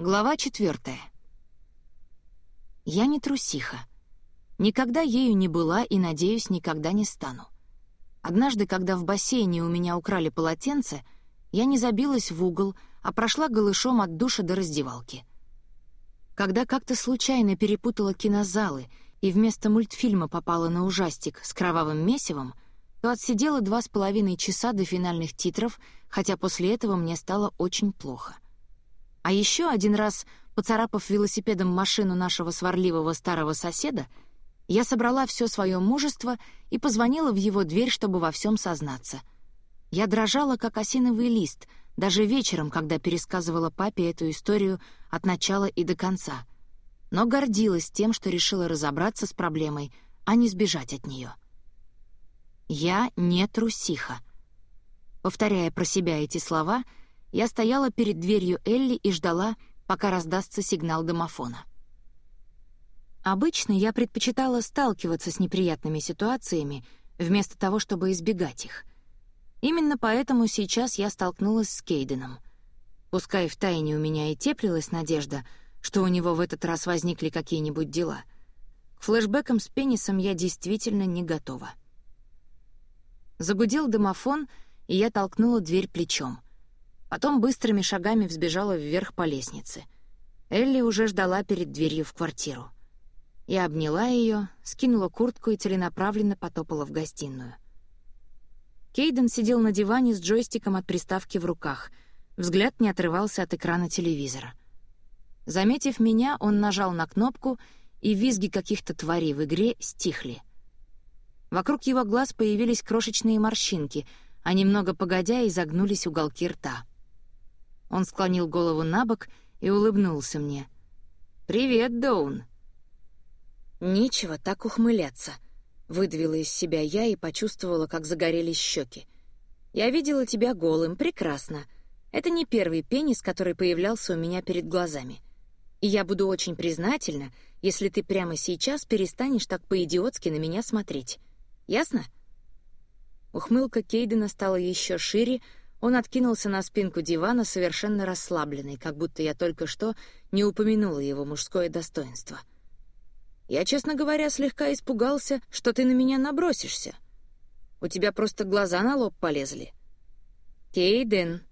Глава четвертая. Я не трусиха. Никогда ею не была и, надеюсь, никогда не стану. Однажды, когда в бассейне у меня украли полотенце, я не забилась в угол, а прошла голышом от душа до раздевалки. Когда как-то случайно перепутала кинозалы и вместо мультфильма попала на ужастик с кровавым месивом, то отсидела два с половиной часа до финальных титров, хотя после этого мне стало очень плохо — а еще один раз, поцарапав велосипедом машину нашего сварливого старого соседа, я собрала все свое мужество и позвонила в его дверь, чтобы во всем сознаться. Я дрожала, как осиновый лист, даже вечером, когда пересказывала папе эту историю от начала и до конца. Но гордилась тем, что решила разобраться с проблемой, а не сбежать от нее. «Я не трусиха». Повторяя про себя эти слова — я стояла перед дверью Элли и ждала, пока раздастся сигнал домофона. Обычно я предпочитала сталкиваться с неприятными ситуациями, вместо того, чтобы избегать их. Именно поэтому сейчас я столкнулась с Кейденом. Пускай в тайне у меня и теплилась надежда, что у него в этот раз возникли какие-нибудь дела. К флешбекам с пенисом я действительно не готова. Загудел домофон, и я толкнула дверь плечом — Потом быстрыми шагами взбежала вверх по лестнице. Элли уже ждала перед дверью в квартиру. Я обняла ее, скинула куртку и целенаправленно потопала в гостиную. Кейден сидел на диване с джойстиком от приставки в руках. Взгляд не отрывался от экрана телевизора. Заметив меня, он нажал на кнопку, и визги каких-то тварей в игре стихли. Вокруг его глаз появились крошечные морщинки, а немного погодя изогнулись уголки рта. Он склонил голову на бок и улыбнулся мне. «Привет, Доун!» «Нечего так ухмыляться», — выдавила из себя я и почувствовала, как загорелись щеки. «Я видела тебя голым, прекрасно. Это не первый пенис, который появлялся у меня перед глазами. И я буду очень признательна, если ты прямо сейчас перестанешь так по-идиотски на меня смотреть. Ясно?» Ухмылка Кейдена стала еще шире, он откинулся на спинку дивана, совершенно расслабленный, как будто я только что не упомянула его мужское достоинство. «Я, честно говоря, слегка испугался, что ты на меня набросишься. У тебя просто глаза на лоб полезли». «Кейден!»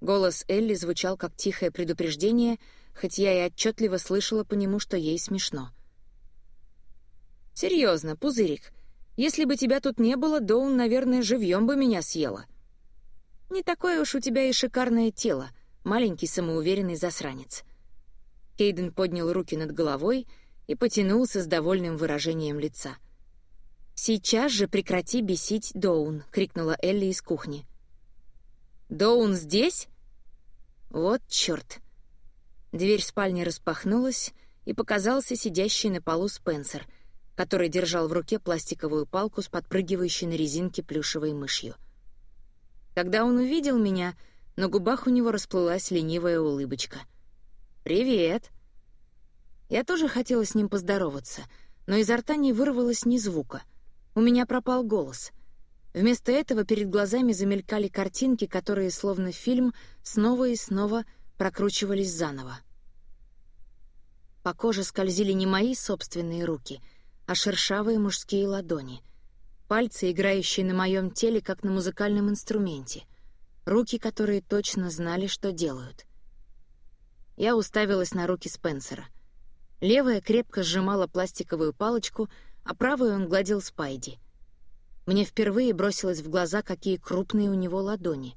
Голос Элли звучал как тихое предупреждение, хоть я и отчетливо слышала по нему, что ей смешно. «Серьезно, пузырик, если бы тебя тут не было, Доун, наверное, живьем бы меня съела. Не такое уж у тебя и шикарное тело, маленький самоуверенный засранец». Кейден поднял руки над головой и потянулся с довольным выражением лица. «Сейчас же прекрати бесить Доун!» — крикнула Элли из кухни. «Доун здесь?» «Вот чёрт!» Дверь спальни распахнулась, и показался сидящий на полу Спенсер, который держал в руке пластиковую палку с подпрыгивающей на резинке плюшевой мышью. Когда он увидел меня, на губах у него расплылась ленивая улыбочка. «Привет!» Я тоже хотела с ним поздороваться, но изо рта не вырвалось ни звука. У меня пропал голос. Вместо этого перед глазами замелькали картинки, которые, словно фильм, снова и снова прокручивались заново. По коже скользили не мои собственные руки, а шершавые мужские ладони — пальцы, играющие на моем теле, как на музыкальном инструменте, руки, которые точно знали, что делают. Я уставилась на руки Спенсера. Левая крепко сжимала пластиковую палочку, а правую он гладил Спайди. Мне впервые бросилось в глаза, какие крупные у него ладони.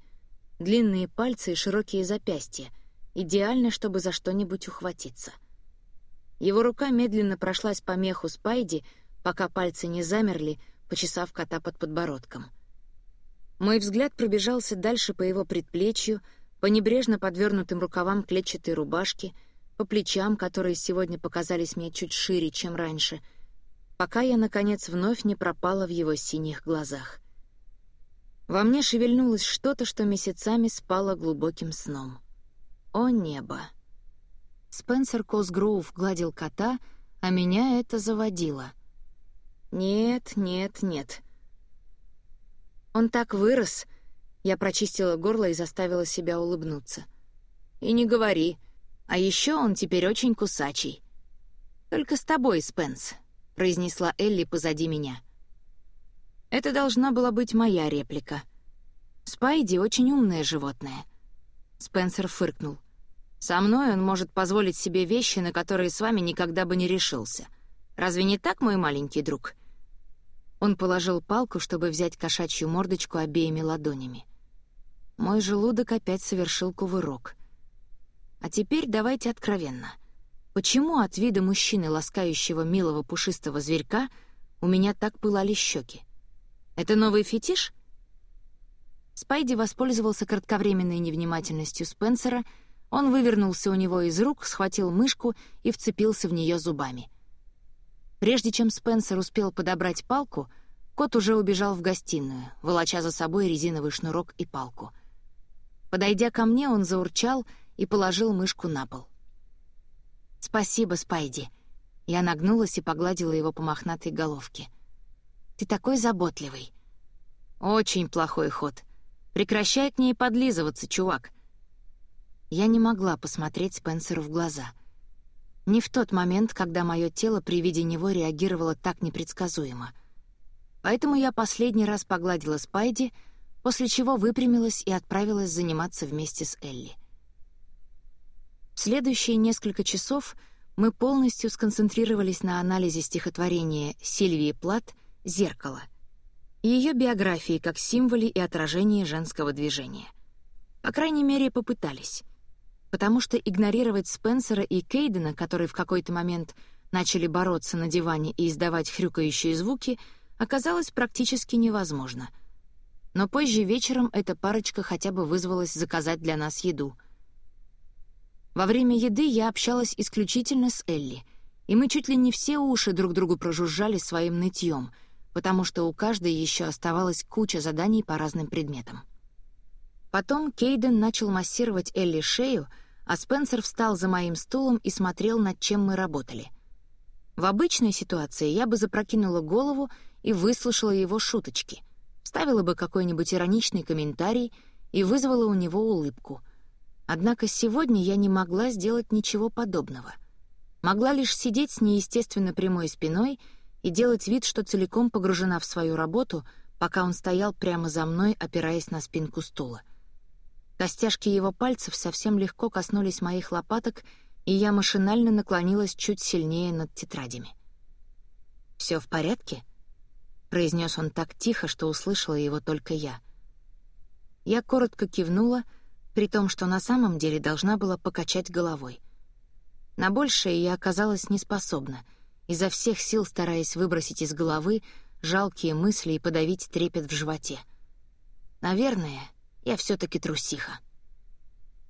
Длинные пальцы и широкие запястья. Идеально, чтобы за что-нибудь ухватиться. Его рука медленно прошлась по меху Спайди, пока пальцы не замерли, почесав кота под подбородком. Мой взгляд пробежался дальше по его предплечью, по небрежно подвернутым рукавам клетчатой рубашки, по плечам, которые сегодня показались мне чуть шире, чем раньше, пока я, наконец, вновь не пропала в его синих глазах. Во мне шевельнулось что-то, что месяцами спало глубоким сном. О небо! Спенсер Косгроув гладил кота, а меня это заводило — нет, нет, нет. Он так вырос. Я прочистила горло и заставила себя улыбнуться. И не говори. А еще он теперь очень кусачий. Только с тобой, Спенс», — произнесла Элли позади меня. Это должна была быть моя реплика. Спайди очень умное животное. Спенсер фыркнул. Со мной он может позволить себе вещи, на которые с вами никогда бы не решился. Разве не так, мой маленький друг?» Он положил палку, чтобы взять кошачью мордочку обеими ладонями. Мой желудок опять совершил кувырок. А теперь давайте откровенно. Почему от вида мужчины, ласкающего милого пушистого зверька, у меня так пылали щеки? Это новый фетиш? Спайди воспользовался кратковременной невнимательностью Спенсера — он вывернулся у него из рук, схватил мышку и вцепился в нее зубами. Прежде чем Спенсер успел подобрать палку, кот уже убежал в гостиную, волоча за собой резиновый шнурок и палку. Подойдя ко мне, он заурчал и положил мышку на пол. «Спасибо, Спайди». Я нагнулась и погладила его по мохнатой головке. «Ты такой заботливый». «Очень плохой ход. Прекращай к ней подлизываться, чувак. Я не могла посмотреть Спенсеру в глаза. Не в тот момент, когда мое тело при виде него реагировало так непредсказуемо. Поэтому я последний раз погладила Спайди, после чего выпрямилась и отправилась заниматься вместе с Элли. В следующие несколько часов мы полностью сконцентрировались на анализе стихотворения Сильвии Плат «Зеркало» и ее биографии как символе и отражении женского движения. По крайней мере, попытались — потому что игнорировать Спенсера и Кейдена, которые в какой-то момент начали бороться на диване и издавать хрюкающие звуки, оказалось практически невозможно. Но позже вечером эта парочка хотя бы вызвалась заказать для нас еду. Во время еды я общалась исключительно с Элли, и мы чуть ли не все уши друг другу прожужжали своим нытьем, потому что у каждой еще оставалась куча заданий по разным предметам. Потом Кейден начал массировать Элли шею, а Спенсер встал за моим стулом и смотрел, над чем мы работали. В обычной ситуации я бы запрокинула голову и выслушала его шуточки, вставила бы какой-нибудь ироничный комментарий и вызвала у него улыбку. Однако сегодня я не могла сделать ничего подобного. Могла лишь сидеть с неестественно прямой спиной и делать вид, что целиком погружена в свою работу, пока он стоял прямо за мной, опираясь на спинку стула — Костяшки его пальцев совсем легко коснулись моих лопаток, и я машинально наклонилась чуть сильнее над тетрадями. «Все в порядке?» — произнес он так тихо, что услышала его только я. Я коротко кивнула, при том, что на самом деле должна была покачать головой. На большее я оказалась неспособна, изо всех сил стараясь выбросить из головы жалкие мысли и подавить трепет в животе. Наверное, я все таки трусиха.